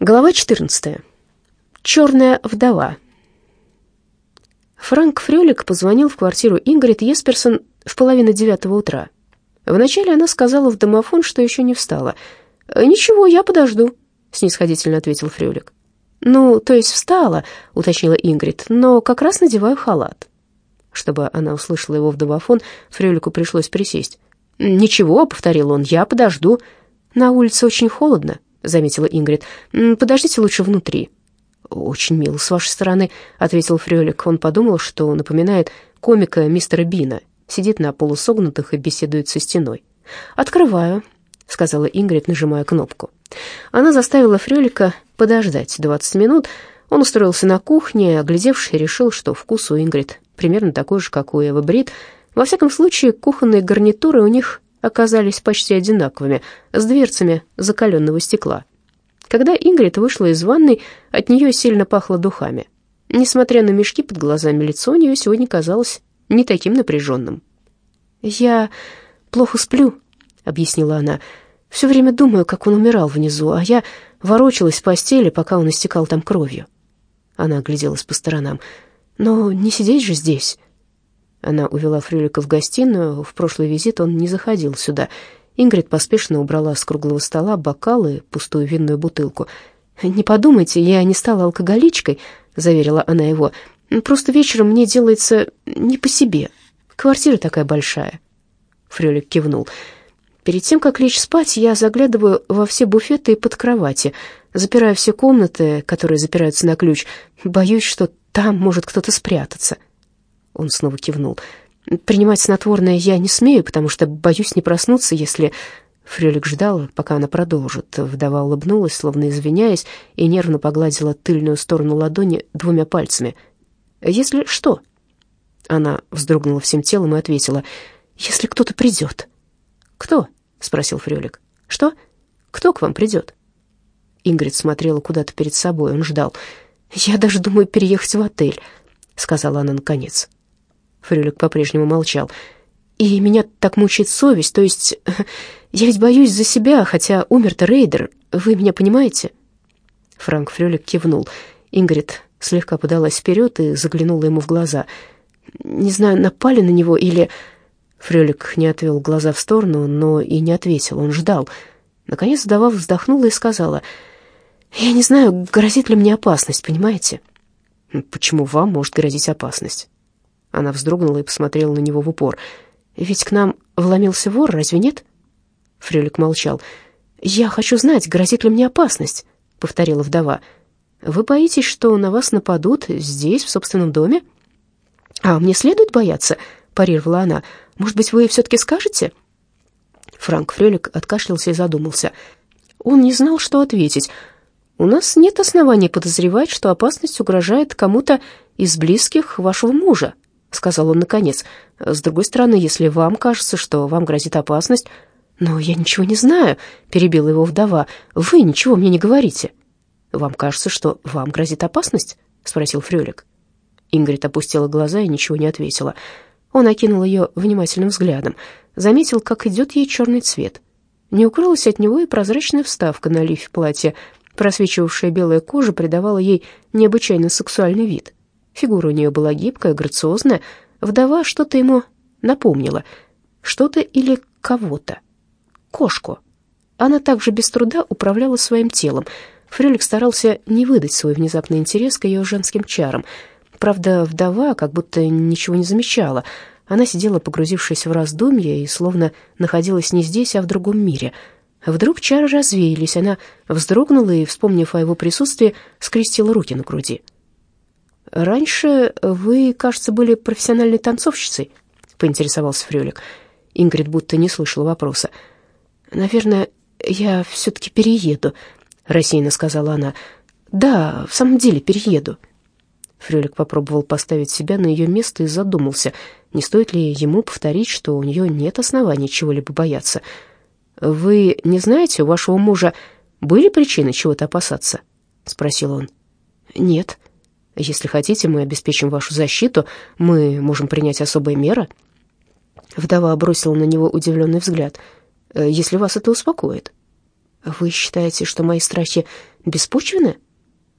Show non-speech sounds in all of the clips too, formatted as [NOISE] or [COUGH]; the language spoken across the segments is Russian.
Глава 14. Черная вдова. Франк Фрёлик позвонил в квартиру Ингрид Есперсон в половине девятого утра. Вначале она сказала в домофон, что еще не встала. «Ничего, я подожду», — снисходительно ответил Фрёлик. «Ну, то есть встала», — уточнила Ингрид, «но как раз надеваю халат». Чтобы она услышала его в домофон, Фрёлику пришлось присесть. «Ничего», — повторил он, — «я подожду». «На улице очень холодно», — заметила Ингрид. «Подождите лучше внутри». «Очень мило с вашей стороны», — ответил Фрёлик. Он подумал, что напоминает комика мистера Бина. Сидит на полусогнутых и беседует со стеной. «Открываю», — сказала Ингрид, нажимая кнопку. Она заставила Фрёлика подождать 20 минут. Он устроился на кухне, оглядевшись, решил, что вкус у Ингрид примерно такой же, как у Эвы Брит. Во всяком случае, кухонные гарнитуры у них оказались почти одинаковыми, с дверцами закаленного стекла. Когда Ингрид вышла из ванной, от нее сильно пахло духами. Несмотря на мешки под глазами, лицо у нее сегодня казалось не таким напряженным. «Я плохо сплю», — объяснила она. «Все время думаю, как он умирал внизу, а я ворочалась в постели, пока он истекал там кровью». Она огляделась по сторонам. «Но не сидеть же здесь». Она увела Фрюлика в гостиную. В прошлый визит он не заходил сюда. Ингрид поспешно убрала с круглого стола бокалы, пустую винную бутылку. «Не подумайте, я не стала алкоголичкой», — заверила она его. «Просто вечером мне делается не по себе. Квартира такая большая». Фрюлик кивнул. «Перед тем, как лечь спать, я заглядываю во все буфеты и под кровати, запираю все комнаты, которые запираются на ключ. Боюсь, что там может кто-то спрятаться». Он снова кивнул. «Принимать снотворное я не смею, потому что боюсь не проснуться, если...» Фрелик ждал, пока она продолжит. Вдова улыбнулась, словно извиняясь, и нервно погладила тыльную сторону ладони двумя пальцами. «Если что?» Она вздрогнула всем телом и ответила. «Если кто-то придет». «Кто?» — спросил Фрелик. «Что? Кто к вам придет?» Ингрид смотрела куда-то перед собой, он ждал. «Я даже думаю переехать в отель», — сказала она наконец. Фрюлик по-прежнему молчал. «И меня так мучает совесть, то есть [LAUGHS] я ведь боюсь за себя, хотя умер-то Рейдер, вы меня понимаете?» Франк Фрюлик кивнул. Ингрид слегка подалась вперед и заглянула ему в глаза. «Не знаю, напали на него или...» Фрюлик не отвел глаза в сторону, но и не ответил, он ждал. Наконец вдова вздохнула и сказала, «Я не знаю, грозит ли мне опасность, понимаете?» «Почему вам может грозить опасность?» Она вздрогнула и посмотрела на него в упор. «Ведь к нам вломился вор, разве нет?» Фрелик молчал. «Я хочу знать, грозит ли мне опасность», — повторила вдова. «Вы боитесь, что на вас нападут здесь, в собственном доме?» «А мне следует бояться?» — парировала она. «Может быть, вы все-таки скажете?» Франк Фрелик откашлялся и задумался. Он не знал, что ответить. «У нас нет оснований подозревать, что опасность угрожает кому-то из близких вашего мужа», — сказал он наконец. «С другой стороны, если вам кажется, что вам грозит опасность...» «Но я ничего не знаю», — перебила его вдова. «Вы ничего мне не говорите». «Вам кажется, что вам грозит опасность?» — спросил Фрёлик. Ингрид опустила глаза и ничего не ответила. Он окинул ее внимательным взглядом, заметил, как идет ей черный цвет. Не укрылась от него и прозрачная вставка на лифе платья. Просвечивавшая белая кожа придавала ей необычайно сексуальный вид. Фигура у нее была гибкая, грациозная. Вдова что-то ему напомнила. Что-то или кого-то. Кошку. Она также без труда управляла своим телом. Фрелик старался не выдать свой внезапный интерес к ее женским чарам. Правда, вдова как будто ничего не замечала. Она сидела, погрузившись в раздумья, и словно находилась не здесь, а в другом мире. Вдруг чары развеялись, она вздрогнула и, вспомнив о его присутствии, скрестила руки на груди. «Раньше вы, кажется, были профессиональной танцовщицей», — поинтересовался Фрюлик. Ингрид будто не слышала вопроса. «Наверное, я все-таки перееду», — рассеянно сказала она. «Да, в самом деле перееду». Фрюлик попробовал поставить себя на ее место и задумался, не стоит ли ему повторить, что у нее нет оснований чего-либо бояться. «Вы не знаете, у вашего мужа были причины чего-то опасаться?» — спросил он. «Нет», если хотите, мы обеспечим вашу защиту, мы можем принять особые меры». Вдова бросила на него удивленный взгляд. «Э, «Если вас это успокоит». «Вы считаете, что мои страхи Беспочвенное?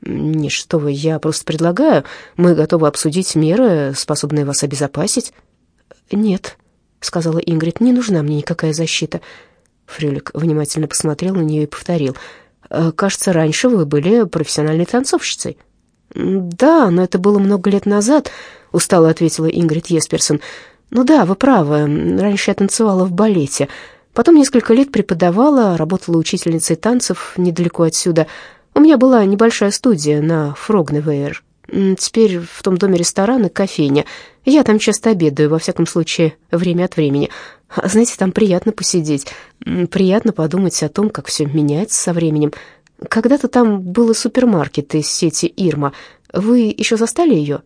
Нет, что вы, я просто предлагаю. Мы готовы обсудить меры, способные вас обезопасить. Нет, сказала Ингрид, не нужна мне никакая защита. Фрюлик внимательно посмотрел на нее и повторил. «Э, «Кажется, раньше вы были профессиональной танцовщицей». «Да, но это было много лет назад», — устало ответила Ингрид Есперсон. «Ну да, вы правы. Раньше я танцевала в балете. Потом несколько лет преподавала, работала учительницей танцев недалеко отсюда. У меня была небольшая студия на Фрогневейр. Теперь в том доме ресторан и кофейня. Я там часто обедаю, во всяком случае, время от времени. Знаете, там приятно посидеть, приятно подумать о том, как все меняется со временем. Когда-то там был и супермаркет из сети «Ирма». Вы еще застали ее?»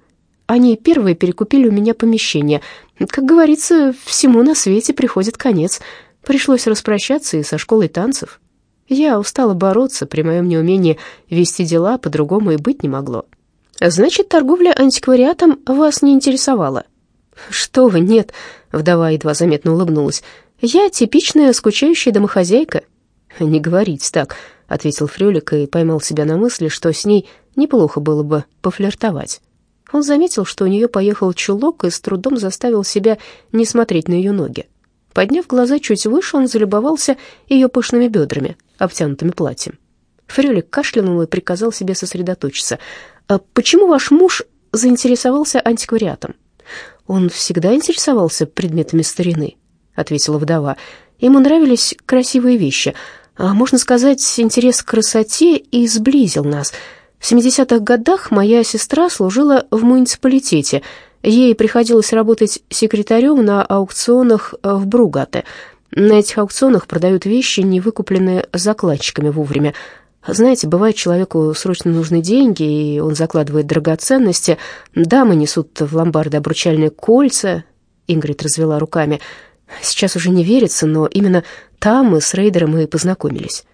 Они первые перекупили у меня помещение. Как говорится, всему на свете приходит конец. Пришлось распрощаться и со школой танцев. Я устала бороться, при моем неумении вести дела по-другому и быть не могло. Значит, торговля антиквариатом вас не интересовала? Что вы, нет, вдова едва заметно улыбнулась. Я типичная скучающая домохозяйка. Не говорить так, ответил Фрёлик и поймал себя на мысли, что с ней неплохо было бы пофлиртовать. Он заметил, что у нее поехал чулок и с трудом заставил себя не смотреть на ее ноги. Подняв глаза чуть выше, он залюбовался ее пышными бедрами, обтянутыми платьем. Фрюлик кашлянул и приказал себе сосредоточиться. «А почему ваш муж заинтересовался антиквариатом?» «Он всегда интересовался предметами старины», — ответила вдова. «Ему нравились красивые вещи. А, можно сказать, интерес к красоте и сблизил нас. В 70-х годах моя сестра служила в муниципалитете — Ей приходилось работать секретарем на аукционах э, в Бругате. На этих аукционах продают вещи, не выкупленные закладчиками вовремя. Знаете, бывает, человеку срочно нужны деньги, и он закладывает драгоценности. Дамы несут в ломбарды обручальные кольца. Ингрид развела руками. Сейчас уже не верится, но именно там мы с Рейдером и познакомились.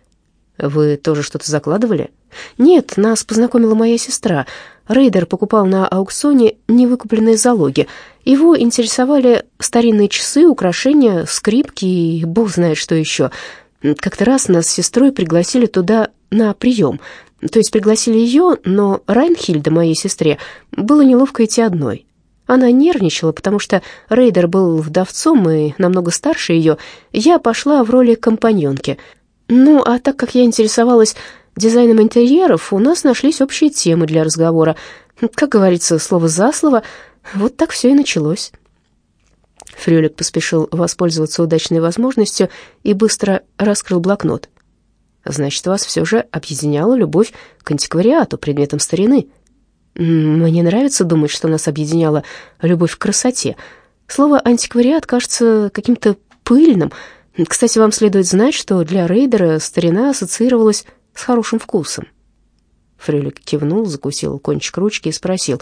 Вы тоже что-то закладывали? Нет, нас познакомила моя сестра. Рейдер покупал на аукционе невыкупленные залоги. Его интересовали старинные часы, украшения, скрипки и бог знает что еще. Как-то раз нас с сестрой пригласили туда на прием. То есть пригласили ее, но Райнхильда, моей сестре, было неловко идти одной. Она нервничала, потому что Рейдер был вдовцом и намного старше ее. Я пошла в роли компаньонки. Ну, а так как я интересовалась дизайном интерьеров, у нас нашлись общие темы для разговора. Как говорится, слово за слово, вот так все и началось. Фрюлик поспешил воспользоваться удачной возможностью и быстро раскрыл блокнот. «Значит, вас все же объединяла любовь к антиквариату, предметам старины. Мне нравится думать, что нас объединяла любовь к красоте. Слово «антиквариат» кажется каким-то пыльным. Кстати, вам следует знать, что для рейдера старина ассоциировалась с хорошим вкусом. Фрелик кивнул, закусил кончик ручки и спросил.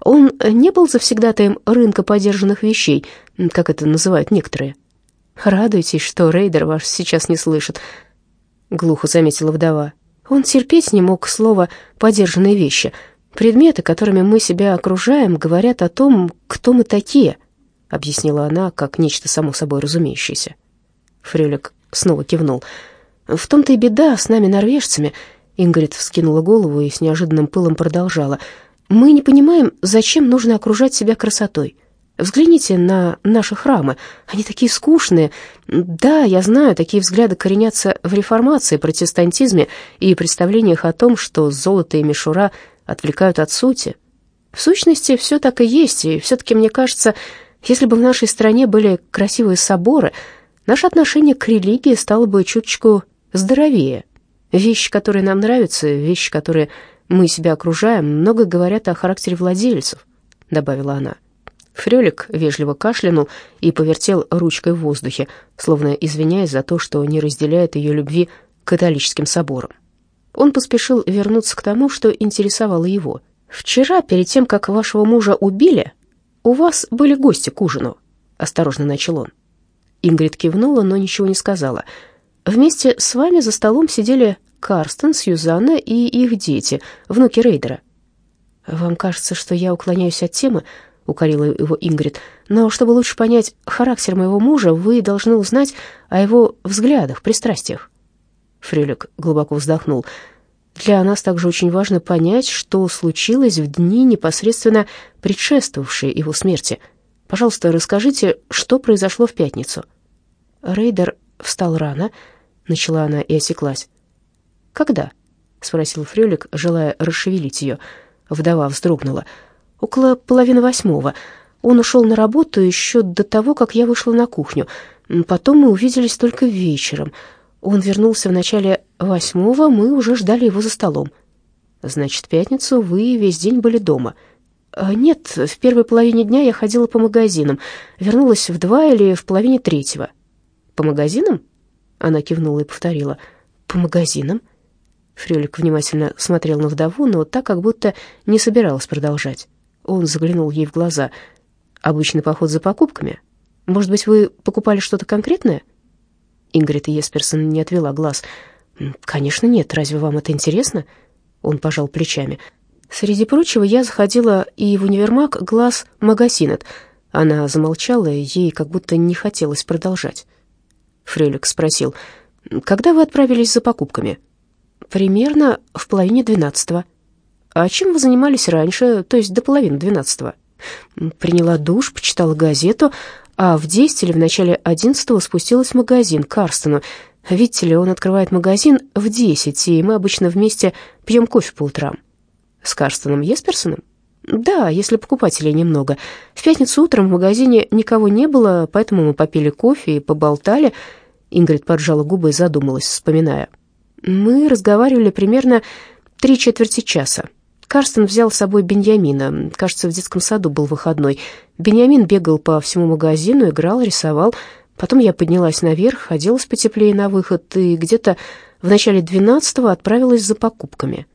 «Он не был завсегдатаем рынка подержанных вещей, как это называют некоторые?» «Радуйтесь, что рейдер ваш сейчас не слышит», — глухо заметила вдова. «Он терпеть не мог слова «подержанные вещи». Предметы, которыми мы себя окружаем, говорят о том, кто мы такие», — объяснила она, как нечто само собой разумеющееся. Фрелик снова кивнул. В том-то и беда с нами, норвежцами. Ингрид вскинула голову и с неожиданным пылом продолжала. Мы не понимаем, зачем нужно окружать себя красотой. Взгляните на наши храмы. Они такие скучные. Да, я знаю, такие взгляды коренятся в реформации, протестантизме и представлениях о том, что золото и мишура отвлекают от сути. В сущности, все так и есть, и все-таки мне кажется, если бы в нашей стране были красивые соборы, наше отношение к религии стало бы чуточку здоровее. Вещи, которые нам нравятся, вещи, которые мы себя окружаем, много говорят о характере владельцев», — добавила она. Фрёлик вежливо кашлянул и повертел ручкой в воздухе, словно извиняясь за то, что не разделяет ее любви к католическим соборам. Он поспешил вернуться к тому, что интересовало его. «Вчера, перед тем, как вашего мужа убили, у вас были гости к ужину», — осторожно начал он. Ингрид кивнула, но ничего не сказала — Вместе с вами за столом сидели Карстен, Сьюзанна и их дети, внуки Рейдера. Вам кажется, что я уклоняюсь от темы, укорила его Ингрид. Но чтобы лучше понять характер моего мужа, вы должны узнать о его взглядах, пристрастиях. Фрюлик глубоко вздохнул. Для нас также очень важно понять, что случилось в дни, непосредственно предшествовавшие его смерти. Пожалуйста, расскажите, что произошло в пятницу». Рейдер встал рано, начала она и осеклась. «Когда?» — спросил Фрёлик, желая расшевелить ее. Вдова вздрогнула. «Около половины восьмого. Он ушел на работу еще до того, как я вышла на кухню. Потом мы увиделись только вечером. Он вернулся в начале восьмого, мы уже ждали его за столом. Значит, в пятницу вы весь день были дома. А нет, в первой половине дня я ходила по магазинам. Вернулась в два или в половине третьего. По магазинам? Она кивнула и повторила. По магазинам? Фрюлик внимательно смотрел на вдову, но так, как будто не собиралась продолжать. Он заглянул ей в глаза. «Обычный поход за покупками? Может быть, вы покупали что-то конкретное?» Ингрид Есперсон не отвела глаз. «Конечно нет. Разве вам это интересно?» Он пожал плечами. «Среди прочего, я заходила и в универмаг глаз Магасинет». Она замолчала, ей как будто не хотелось продолжать. Фрелик спросил, «Когда вы отправились за покупками?» «Примерно в половине двенадцатого». «А чем вы занимались раньше, то есть до половины двенадцатого?» «Приняла душ, почитала газету, а в 10 или в начале 11 спустилась в магазин к Карстону. Видите ли, он открывает магазин в 10, и мы обычно вместе пьем кофе по утрам. С Карстоном Есперсоном? Да, если покупателей немного. В пятницу утром в магазине никого не было, поэтому мы попили кофе и поболтали. Ингрид поджала губы и задумалась, вспоминая. Мы разговаривали примерно три четверти часа. Карстен взял с собой Беньямина. Кажется, в детском саду был выходной. Беньямин бегал по всему магазину, играл, рисовал. Потом я поднялась наверх, оделась потеплее на выход и где-то в начале двенадцатого отправилась за покупками.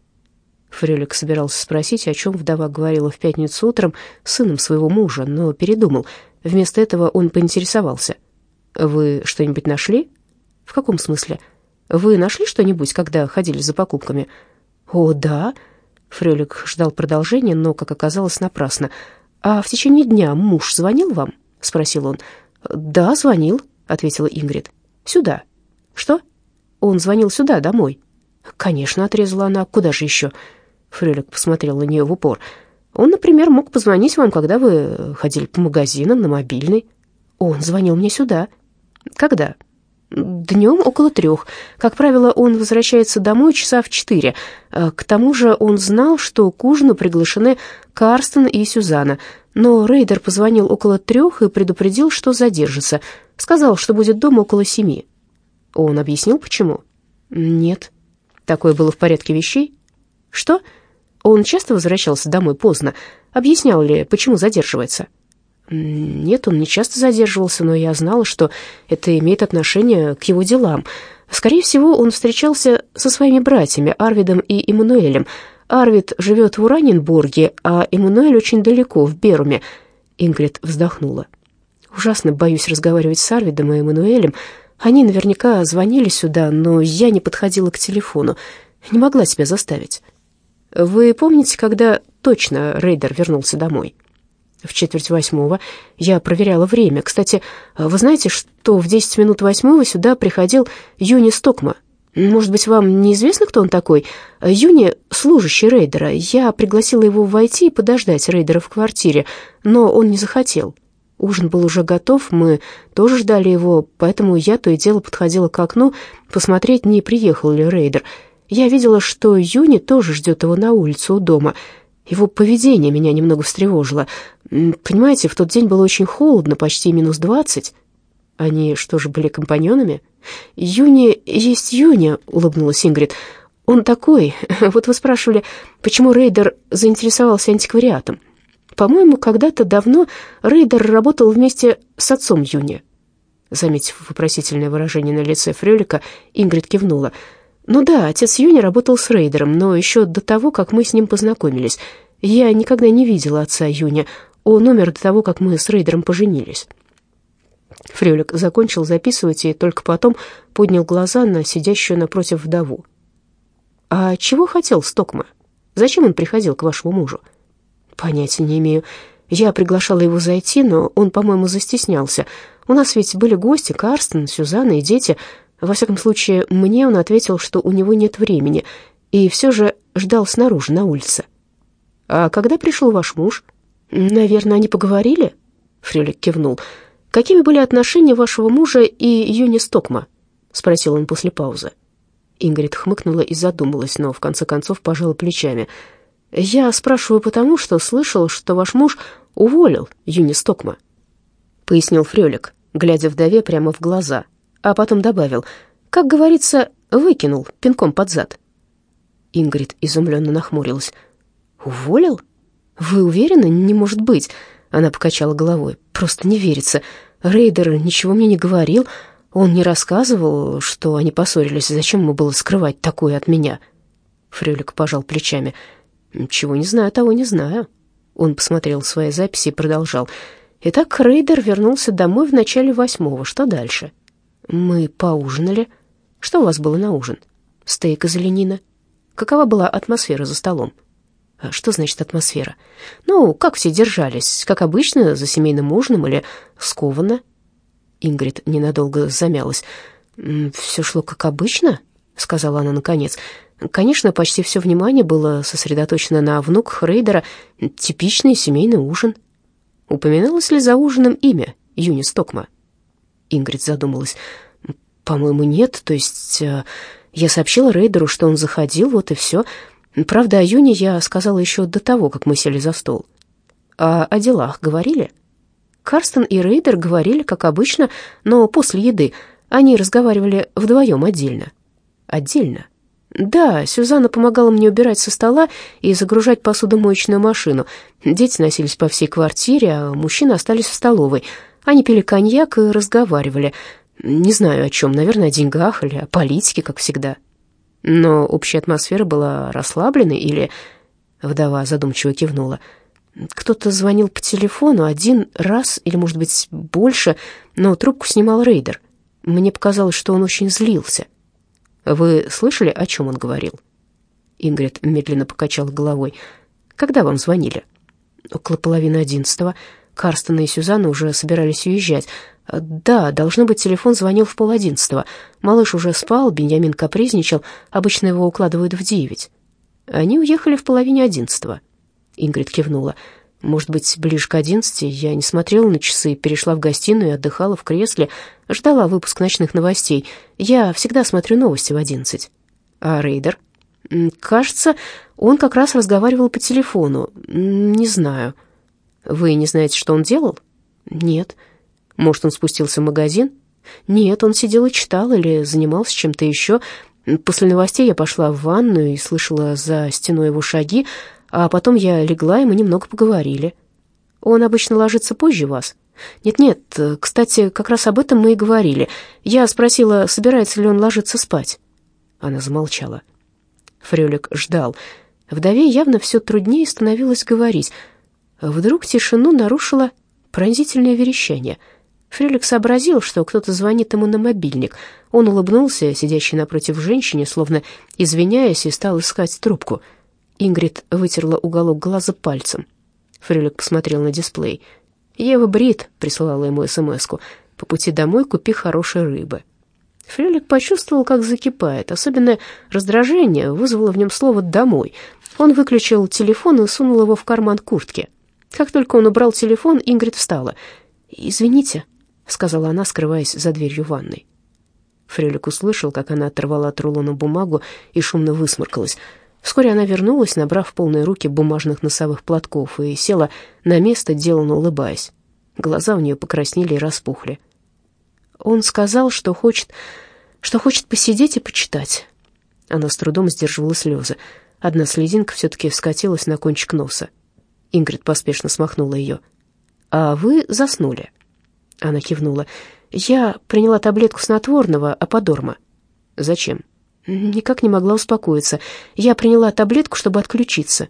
Фрелик собирался спросить, о чем вдова говорила в пятницу утром с сыном своего мужа, но передумал. Вместо этого он поинтересовался. «Вы что-нибудь нашли?» «В каком смысле?» «Вы нашли что-нибудь, когда ходили за покупками?» «О, да», Фрелик ждал продолжения, но, как оказалось, напрасно. «А в течение дня муж звонил вам?» — спросил он. «Да, звонил», — ответила Ингрид. «Сюда». «Что?» «Он звонил сюда, домой». «Конечно», — отрезала она. «Куда же еще?» Фрелик посмотрел на нее в упор. «Он, например, мог позвонить вам, когда вы ходили по магазинам на мобильный». «Он звонил мне сюда». «Когда?» Днем около трех. Как правило, он возвращается домой часа в четыре. Э, к тому же он знал, что к ужину приглашены Карстен и Сюзанна. Но Рейдер позвонил около трех и предупредил, что задержится. Сказал, что будет дома около семи. Он объяснил, почему? Нет. Такое было в порядке вещей? Что? Он часто возвращался домой поздно. Объяснял ли, почему задерживается? Нет, он не часто задерживался, но я знала, что это имеет отношение к его делам. Скорее всего, он встречался со своими братьями Арвидом и Эммануэлем. Арвид живет в Ураненбурге, а Эммануэль очень далеко, в Беруме. Ингрид вздохнула. Ужасно боюсь разговаривать с Арвидом и Эммануэлем. Они наверняка звонили сюда, но я не подходила к телефону. Не могла себя заставить. Вы помните, когда точно Рейдер вернулся домой?» В четверть восьмого. Я проверяла время. Кстати, вы знаете, что в десять минут восьмого сюда приходил Юни Стокма? Может быть, вам неизвестно, кто он такой? Юни — служащий рейдера. Я пригласила его войти и подождать рейдера в квартире, но он не захотел. Ужин был уже готов, мы тоже ждали его, поэтому я то и дело подходила к окну посмотреть, не приехал ли рейдер. Я видела, что Юни тоже ждет его на улице у дома — его поведение меня немного встревожило. Понимаете, в тот день было очень холодно, почти минус двадцать. Они что же, были компаньонами? Юни есть Юни, улыбнулась Ингрид. Он такой. [LAUGHS] Вот вы спрашивали, почему Рейдер заинтересовался антиквариатом. По-моему, когда-то давно Рейдер работал вместе с отцом Юни. Заметив вопросительное выражение на лице Фрелика, Ингрид кивнула — ну да, отец Юни работал с Рейдером, но еще до того, как мы с ним познакомились. Я никогда не видела отца Юни. Он умер до того, как мы с Рейдером поженились. Фрюлик закончил записывать и только потом поднял глаза на сидящую напротив вдову. «А чего хотел Стокма? Зачем он приходил к вашему мужу?» «Понятия не имею. Я приглашала его зайти, но он, по-моему, застеснялся. У нас ведь были гости, Карстен, Сюзанна и дети. Во всяком случае, мне он ответил, что у него нет времени. и все же ждал снаружи, на улице. «А когда пришел ваш муж?» «Наверное, они поговорили?» Фрюлик кивнул. «Какими были отношения вашего мужа и Юни Стокма?» Спросил он после паузы. Ингрид хмыкнула и задумалась, но в конце концов пожала плечами. «Я спрашиваю потому, что слышал, что ваш муж уволил Юни Стокма», — пояснил Фрюлик, глядя вдове прямо в глаза, а потом добавил, «как говорится, выкинул пинком под зад». Ингрид изумленно нахмурилась. «Уволил? Вы уверены? Не может быть!» Она покачала головой. «Просто не верится. Рейдер ничего мне не говорил. Он не рассказывал, что они поссорились. Зачем ему было скрывать такое от меня?» Фрюлик пожал плечами. «Чего не знаю, того не знаю». Он посмотрел свои записи и продолжал. «Итак, Рейдер вернулся домой в начале восьмого. Что дальше?» «Мы поужинали. Что у вас было на ужин?» «Стейк из оленины». Какова была атмосфера за столом? А что значит атмосфера? Ну, как все держались, как обычно, за семейным ужином или скованно? Ингрид ненадолго замялась. «Все шло как обычно?» — сказала она наконец. Конечно, почти все внимание было сосредоточено на внуках Рейдера. Типичный семейный ужин. Упоминалось ли за ужином имя Юни Стокма? Ингрид задумалась. «По-моему, нет. То есть э, я сообщила Рейдеру, что он заходил, вот и все. Правда, о Юни я сказала еще до того, как мы сели за стол. А о делах говорили? Карстен и Рейдер говорили, как обычно, но после еды. Они разговаривали вдвоем отдельно. Отдельно? Да, Сюзанна помогала мне убирать со стола и загружать посудомоечную машину. Дети носились по всей квартире, а мужчины остались в столовой. Они пили коньяк и разговаривали. Не знаю о чем, наверное, о деньгах или о политике, как всегда. Но общая атмосфера была расслабленной или... Вдова задумчиво кивнула. Кто-то звонил по телефону один раз или, может быть, больше, но трубку снимал рейдер. Мне показалось, что он очень злился. Вы слышали, о чем он говорил? Ингрид медленно покачала головой. Когда вам звонили? Около половины одиннадцатого. Карстен и Сюзанна уже собирались уезжать. «Да, должно быть, телефон звонил в пол одиннадцатого. Малыш уже спал, Беньямин капризничал, обычно его укладывают в девять». «Они уехали в половине одиннадцатого». Ингрид кивнула. «Может быть, ближе к одиннадцати. Я не смотрела на часы, перешла в гостиную и отдыхала в кресле. Ждала выпуск ночных новостей. Я всегда смотрю новости в одиннадцать». «А Рейдер?» «Кажется, он как раз разговаривал по телефону. Не знаю». «Вы не знаете, что он делал?» «Нет». Может, он спустился в магазин? Нет, он сидел и читал или занимался чем-то еще. После новостей я пошла в ванную и слышала за стеной его шаги, а потом я легла, и мы немного поговорили. Он обычно ложится позже вас? Нет-нет, кстати, как раз об этом мы и говорили. Я спросила, собирается ли он ложиться спать. Она замолчала. Фрёлик ждал. Вдове явно все труднее становилось говорить. Вдруг тишину нарушило пронзительное верещание — Фрелик сообразил, что кто-то звонит ему на мобильник. Он улыбнулся, сидящей напротив женщине, словно извиняясь, и стал искать трубку. Ингрид вытерла уголок глаза пальцем. Фрелик посмотрел на дисплей. «Ева Брит присылала ему смс-ку. По пути домой купи хорошей рыбы». Фрелик почувствовал, как закипает. Особенное раздражение вызвало в нем слово «домой». Он выключил телефон и сунул его в карман куртки. Как только он убрал телефон, Ингрид встала. «Извините», — сказала она, скрываясь за дверью ванной. Фрелик услышал, как она оторвала от рулона бумагу и шумно высморкалась. Вскоре она вернулась, набрав полные руки бумажных носовых платков, и села на место, деланно улыбаясь. Глаза у нее покраснели и распухли. Он сказал, что хочет, что хочет посидеть и почитать. Она с трудом сдерживала слезы. Одна слезинка все-таки скатилась на кончик носа. Ингрид поспешно смахнула ее. «А вы заснули?» Она кивнула. «Я приняла таблетку снотворного аподорма». «Зачем?» «Никак не могла успокоиться. Я приняла таблетку, чтобы отключиться».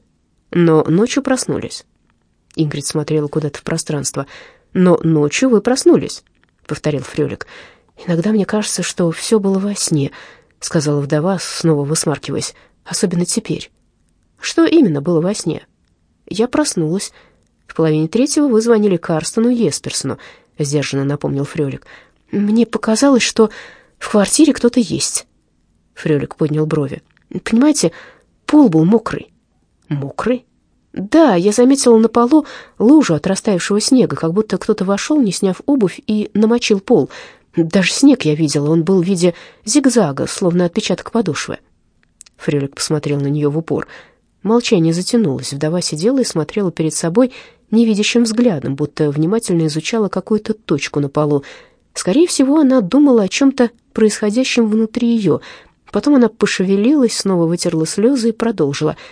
«Но ночью проснулись». Ингрид смотрела куда-то в пространство. «Но ночью вы проснулись», — повторил Фрёлик. «Иногда мне кажется, что все было во сне», — сказала вдова, снова высмаркиваясь. «Особенно теперь». «Что именно было во сне?» «Я проснулась». В половине третьего вы звонили Карстену Есперсону. — сдержанно напомнил Фрёлик. «Мне показалось, что в квартире кто-то есть». Фрёлик поднял брови. Понимаете, пол был мокрый». «Мокрый?» Да, я заметила на полу лужу от растаявшего снега, как будто кто-то вошел, не сняв обувь, и намочил пол. Даже снег я видела, он был в виде зигзага, словно отпечаток подошвы. Фрелик посмотрел на нее в упор. Молчание затянулось. Вдова сидела и смотрела перед собой невидящим взглядом, будто внимательно изучала какую-то точку на полу. Скорее всего, она думала о чем-то происходящем внутри ее. Потом она пошевелилась, снова вытерла слезы и продолжила —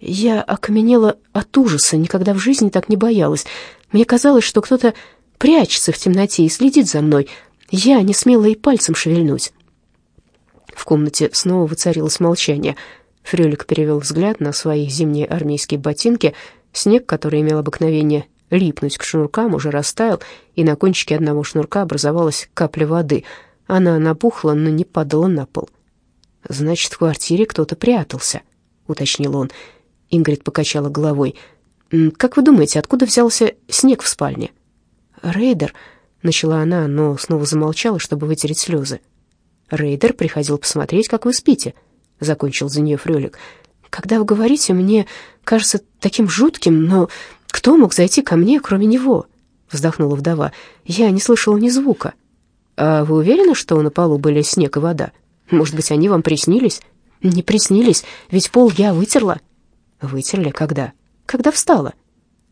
я окаменела от ужаса, никогда в жизни так не боялась. Мне казалось, что кто-то прячется в темноте и следит за мной. Я не смела и пальцем шевельнуть. В комнате снова воцарилось молчание. Фрёлик перевел взгляд на свои зимние армейские ботинки. Снег, который имел обыкновение липнуть к шнуркам, уже растаял, и на кончике одного шнурка образовалась капля воды. Она набухла, но не падала на пол. «Значит, в квартире кто-то прятался», — уточнил он. Ингрид покачала головой. «Как вы думаете, откуда взялся снег в спальне?» «Рейдер», — начала она, но снова замолчала, чтобы вытереть слезы. «Рейдер приходил посмотреть, как вы спите», — закончил за нее Фрёлик. «Когда вы говорите, мне кажется таким жутким, но кто мог зайти ко мне, кроме него?» — вздохнула вдова. «Я не слышала ни звука». «А вы уверены, что на полу были снег и вода? Может быть, они вам приснились?» «Не приснились, ведь пол я вытерла». Вытерли когда? Когда встала.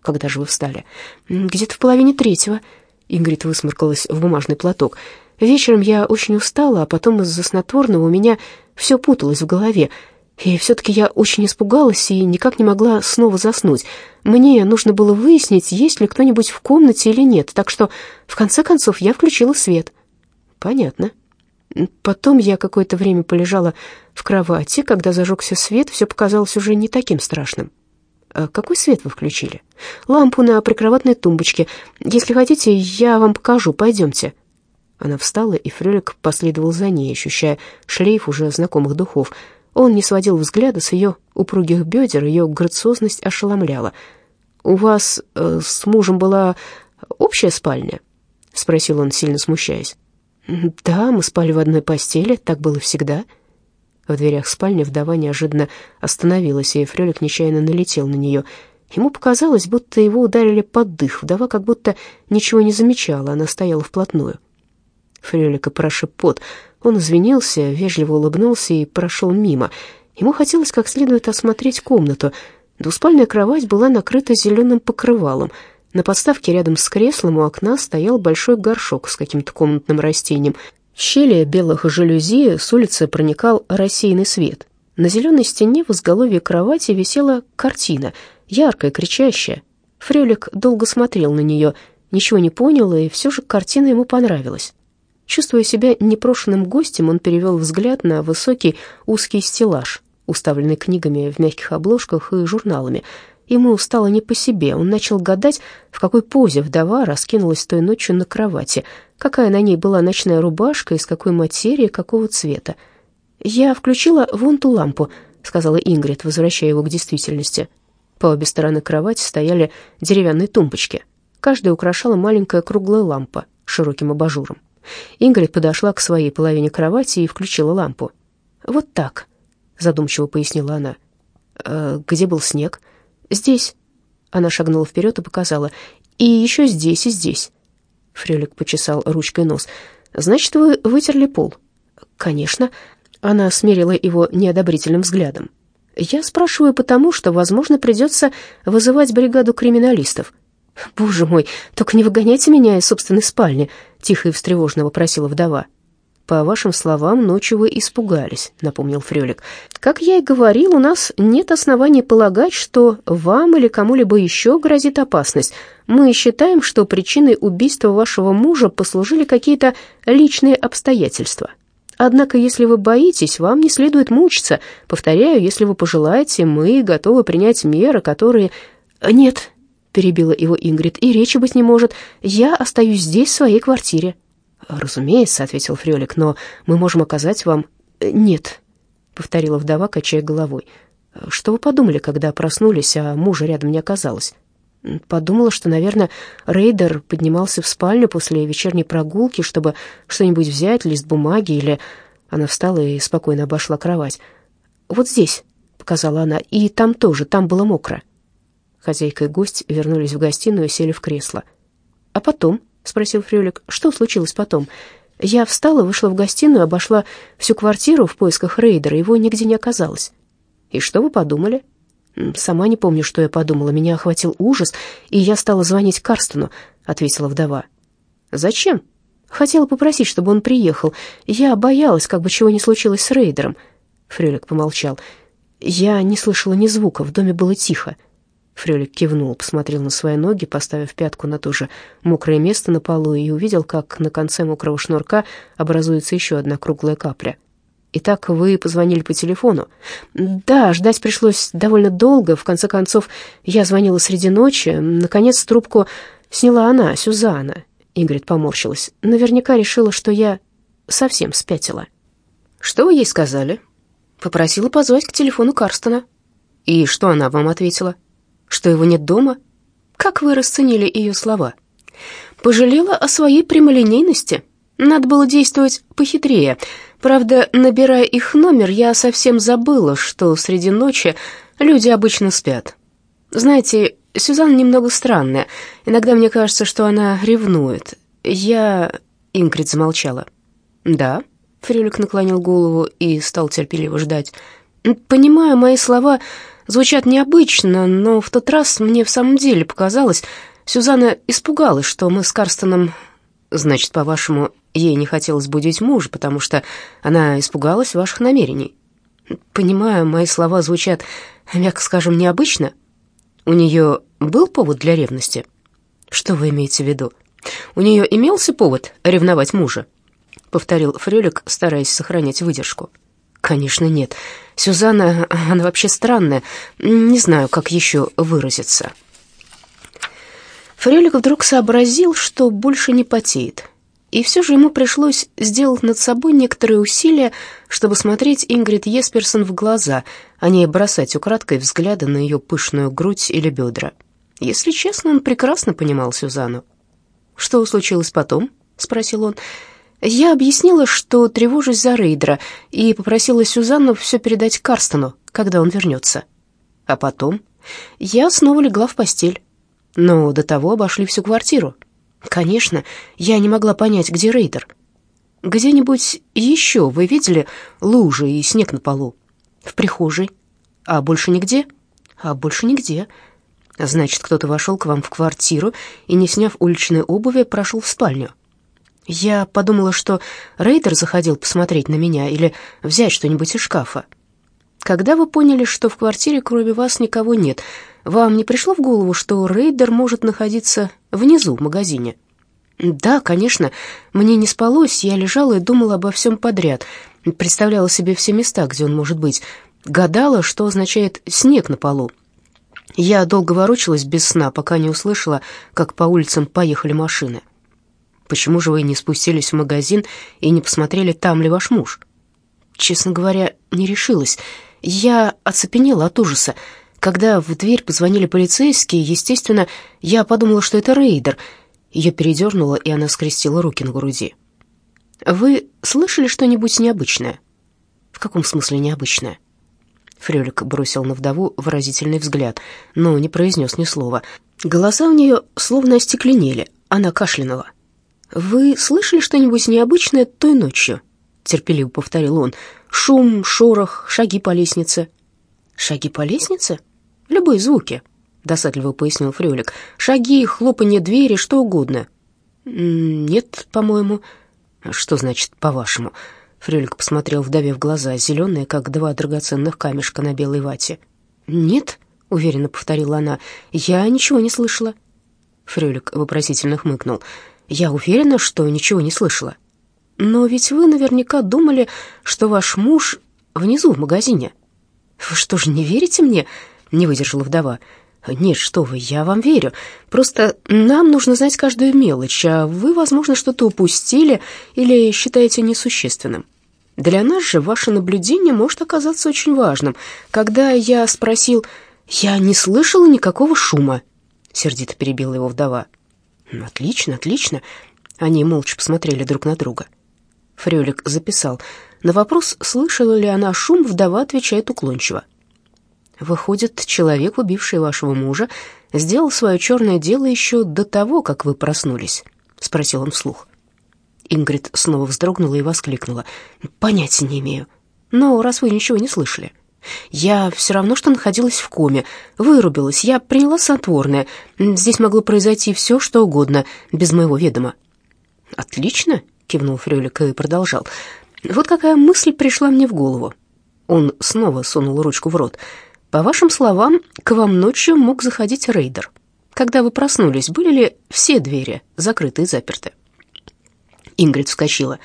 Когда же вы встали? Где-то в половине третьего. Ингрид высморкалась в бумажный платок. Вечером я очень устала, а потом из-за снотворного у меня все путалось в голове. И все-таки я очень испугалась и никак не могла снова заснуть. Мне нужно было выяснить, есть ли кто-нибудь в комнате или нет, так что, в конце концов, я включила свет. Понятно. Потом я какое-то время полежала в кровати. Когда зажегся свет, все показалось уже не таким страшным. А какой свет вы включили? Лампу на прикроватной тумбочке. Если хотите, я вам покажу. Пойдемте. Она встала, и Фрелик последовал за ней, ощущая шлейф уже знакомых духов. Он не сводил взгляда с ее упругих бедер, ее грациозность ошеломляла. «У вас э, с мужем была общая спальня?» — спросил он, сильно смущаясь. «Да, мы спали в одной постели, так было всегда». В дверях спальни вдова неожиданно остановилась, и Фрелик нечаянно налетел на нее. Ему показалось, будто его ударили под дых. Вдова как будто ничего не замечала, она стояла вплотную. Фрелика прошиб пот. Он извинился, вежливо улыбнулся и прошел мимо. Ему хотелось как следует осмотреть комнату. Двуспальная кровать была накрыта зеленым покрывалом — на подставке рядом с креслом у окна стоял большой горшок с каким-то комнатным растением. В щели белых жалюзи с улицы проникал рассеянный свет. На зеленой стене в изголовье кровати висела картина, яркая, кричащая. Фрелик долго смотрел на нее, ничего не понял, и все же картина ему понравилась. Чувствуя себя непрошенным гостем, он перевел взгляд на высокий узкий стеллаж, уставленный книгами в мягких обложках и журналами. Ему стало не по себе. Он начал гадать, в какой позе вдова раскинулась той ночью на кровати, какая на ней была ночная рубашка, из какой материи, какого цвета. «Я включила вон ту лампу», — сказала Ингрид, возвращая его к действительности. По обе стороны кровати стояли деревянные тумбочки. Каждая украшала маленькая круглая лампа с широким абажуром. Ингрид подошла к своей половине кровати и включила лампу. «Вот так», — задумчиво пояснила она. «Э, «Где был снег?» «Здесь». Она шагнула вперед и показала. «И еще здесь, и здесь». Фрелик почесал ручкой нос. «Значит, вы вытерли пол?» «Конечно». Она смерила его неодобрительным взглядом. «Я спрашиваю потому, что, возможно, придется вызывать бригаду криминалистов». «Боже мой, только не выгоняйте меня из собственной спальни», — тихо и встревожно вопросила вдова. «По вашим словам, ночью вы испугались», — напомнил Фрёлик. «Как я и говорил, у нас нет оснований полагать, что вам или кому-либо еще грозит опасность. Мы считаем, что причиной убийства вашего мужа послужили какие-то личные обстоятельства. Однако, если вы боитесь, вам не следует мучиться. Повторяю, если вы пожелаете, мы готовы принять меры, которые...» «Нет», — перебила его Ингрид, — «и речи быть не может. Я остаюсь здесь, в своей квартире». «Разумеется», — ответил Фрёлик, — «но мы можем оказать вам...» «Нет», — повторила вдова, качая головой. «Что вы подумали, когда проснулись, а мужа рядом не оказалось?» Подумала, что, наверное, Рейдер поднимался в спальню после вечерней прогулки, чтобы что-нибудь взять, лист бумаги или... Она встала и спокойно обошла кровать. вот здесь», — показала она, — «и там тоже, там было мокро». Хозяйка и гость вернулись в гостиную и сели в кресло. «А потом?» — спросил Фрюлик. «Что случилось потом?» Я встала, вышла в гостиную, обошла всю квартиру в поисках рейдера, его нигде не оказалось. «И что вы подумали?» «Сама не помню, что я подумала. Меня охватил ужас, и я стала звонить Карстону», — ответила вдова. «Зачем?» «Хотела попросить, чтобы он приехал. Я боялась, как бы чего не случилось с рейдером». Фрюлик помолчал. «Я не слышала ни звука, в доме было тихо». Фрёлик кивнул, посмотрел на свои ноги, поставив пятку на то же мокрое место на полу и увидел, как на конце мокрого шнурка образуется еще одна круглая капля. «Итак, вы позвонили по телефону?» «Да, ждать пришлось довольно долго. В конце концов, я звонила среди ночи. Наконец трубку сняла она, Сюзанна». Ингрид поморщилась. «Наверняка решила, что я совсем спятила». «Что вы ей сказали?» «Попросила позвать к телефону Карстона». «И что она вам ответила?» Что его нет дома? Как вы расценили ее слова? Пожалела о своей прямолинейности. Надо было действовать похитрее. Правда, набирая их номер, я совсем забыла, что среди ночи люди обычно спят. Знаете, Сюзанна немного странная. Иногда мне кажется, что она ревнует. Я... Ингрид замолчала. «Да?» — Фрюлик наклонил голову и стал терпеливо ждать. «Понимаю, мои слова звучат необычно, но в тот раз мне в самом деле показалось, Сюзанна испугалась, что мы с Карстоном... Значит, по-вашему, ей не хотелось будить мужа, потому что она испугалась ваших намерений. Понимаю, мои слова звучат, мягко скажем, необычно. У нее был повод для ревности? Что вы имеете в виду? У нее имелся повод ревновать мужа? Повторил Фрелик, стараясь сохранять выдержку. Конечно, нет. Сюзанна, она вообще странная. Не знаю, как еще выразиться. Фрелик вдруг сообразил, что больше не потеет. И все же ему пришлось сделать над собой некоторые усилия, чтобы смотреть Ингрид Есперсон в глаза, а не бросать украдкой взгляды на ее пышную грудь или бедра. Если честно, он прекрасно понимал Сюзанну. «Что случилось потом?» — спросил он. Я объяснила, что тревожусь за Рейдера, и попросила Сюзанну все передать Карстену, когда он вернется. А потом я снова легла в постель. Но до того обошли всю квартиру. Конечно, я не могла понять, где Рейдер. Где-нибудь еще вы видели лужи и снег на полу? В прихожей. А больше нигде? А больше нигде. Значит, кто-то вошел к вам в квартиру и, не сняв уличной обуви, прошел в спальню. Я подумала, что Рейдер заходил посмотреть на меня или взять что-нибудь из шкафа. Когда вы поняли, что в квартире кроме вас никого нет, вам не пришло в голову, что Рейдер может находиться внизу в магазине? Да, конечно, мне не спалось, я лежала и думала обо всем подряд, представляла себе все места, где он может быть, гадала, что означает снег на полу. Я долго ворочалась без сна, пока не услышала, как по улицам поехали машины. Почему же вы не спустились в магазин и не посмотрели, там ли ваш муж? Честно говоря, не решилась. Я оцепенела от ужаса. Когда в дверь позвонили полицейские, естественно, я подумала, что это рейдер. Ее передернуло, и она скрестила руки на груди. «Вы слышали что-нибудь необычное?» «В каком смысле необычное?» Фрелик бросил на вдову выразительный взгляд, но не произнес ни слова. Глаза у нее словно остекленели, она кашлянула. «Вы слышали что-нибудь необычное той ночью?» — терпеливо повторил он. «Шум, шорох, шаги по лестнице». «Шаги по лестнице?» «Любые звуки», — досадливо пояснил Фрёлик. «Шаги, хлопанье двери, что угодно». «Нет, по-моему». «Что значит «по-вашему»?» Фрёлик посмотрел вдове в глаза, зеленые, как два драгоценных камешка на белой вате. «Нет», — уверенно повторила она, — «я ничего не слышала». Фрёлик вопросительно хмыкнул. Я уверена, что ничего не слышала. Но ведь вы наверняка думали, что ваш муж внизу в магазине. Вы что же, не верите мне? Не выдержала вдова. Нет, что вы, я вам верю. Просто нам нужно знать каждую мелочь, а вы, возможно, что-то упустили или считаете несущественным. Для нас же ваше наблюдение может оказаться очень важным. Когда я спросил, я не слышала никакого шума, сердито перебила его вдова. «Отлично, отлично». Они молча посмотрели друг на друга. Фрёлик записал. На вопрос, слышала ли она шум, вдова отвечает уклончиво. «Выходит, человек, убивший вашего мужа, сделал свое черное дело еще до того, как вы проснулись?» — спросил он вслух. Ингрид снова вздрогнула и воскликнула. «Понятия не имею. Но раз вы ничего не слышали...» Я все равно, что находилась в коме, вырубилась, я приняла снотворное. Здесь могло произойти все, что угодно, без моего ведома. «Отлично», — кивнул Фрюлик и продолжал. «Вот какая мысль пришла мне в голову». Он снова сунул ручку в рот. «По вашим словам, к вам ночью мог заходить рейдер. Когда вы проснулись, были ли все двери закрыты и заперты?» Ингрид вскочила.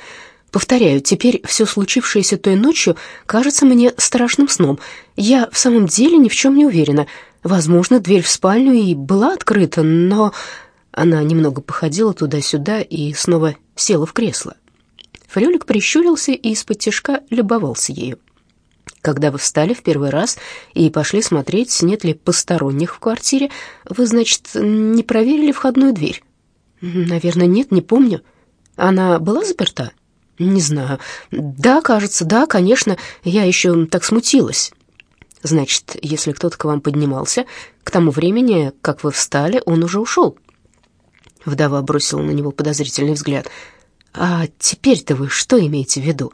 Повторяю, теперь все случившееся той ночью кажется мне страшным сном. Я в самом деле ни в чем не уверена. Возможно, дверь в спальню и была открыта, но... Она немного походила туда-сюда и снова села в кресло. Фрёлик прищурился и из-под тишка любовался ею. Когда вы встали в первый раз и пошли смотреть, нет ли посторонних в квартире, вы, значит, не проверили входную дверь? Наверное, нет, не помню. Она была заперта? Не знаю. Да, кажется, да, конечно, я еще так смутилась. Значит, если кто-то к вам поднимался, к тому времени, как вы встали, он уже ушел. Вдова бросила на него подозрительный взгляд. А теперь-то вы что имеете в виду?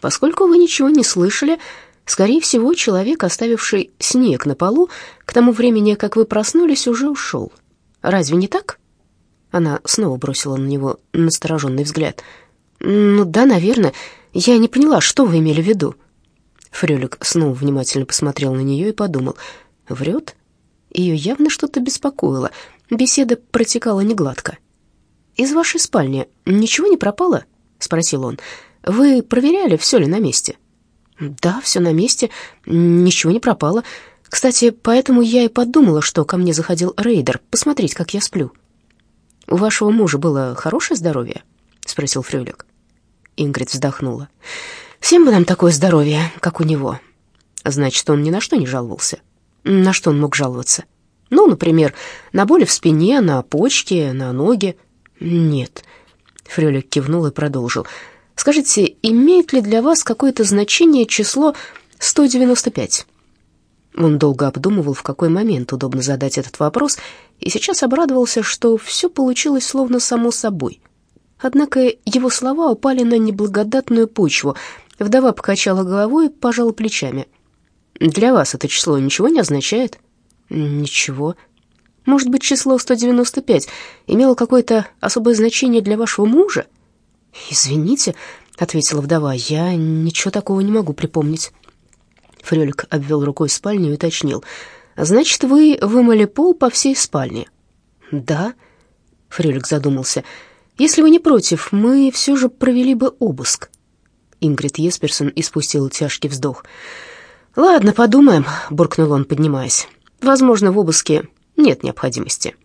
Поскольку вы ничего не слышали, скорее всего, человек, оставивший снег на полу, к тому времени, как вы проснулись, уже ушел. Разве не так? Она снова бросила на него настороженный взгляд. «Ну да, наверное. Я не поняла, что вы имели в виду». Фрёлик снова внимательно посмотрел на нее и подумал. «Врет?» Ее явно что-то беспокоило. Беседа протекала негладко. «Из вашей спальни ничего не пропало?» — спросил он. «Вы проверяли, все ли на месте?» «Да, все на месте. Ничего не пропало. Кстати, поэтому я и подумала, что ко мне заходил рейдер посмотреть, как я сплю». «У вашего мужа было хорошее здоровье?» — спросил Фрюлик. Ингрид вздохнула. «Всем бы нам такое здоровье, как у него». Значит, он ни на что не жаловался. На что он мог жаловаться? Ну, например, на боли в спине, на почки, на ноги. Нет. Фрёлик кивнул и продолжил. Скажите, имеет ли для вас какое-то значение число 195? Он долго обдумывал, в какой момент удобно задать этот вопрос, и сейчас обрадовался, что все получилось словно само собой. Однако его слова упали на неблагодатную почву. Вдова покачала головой и пожала плечами. «Для вас это число ничего не означает?» «Ничего. Может быть, число 195 имело какое-то особое значение для вашего мужа?» «Извините», — ответила вдова, — «я ничего такого не могу припомнить». Фрёлик обвел рукой спальню и уточнил. «Значит, вы вымыли пол по всей спальне?» «Да», — Фрёлик задумался, — если вы не против, мы все же провели бы обыск». Ингрид Есперсон испустила тяжкий вздох. «Ладно, подумаем», — буркнул он, поднимаясь. «Возможно, в обыске нет необходимости».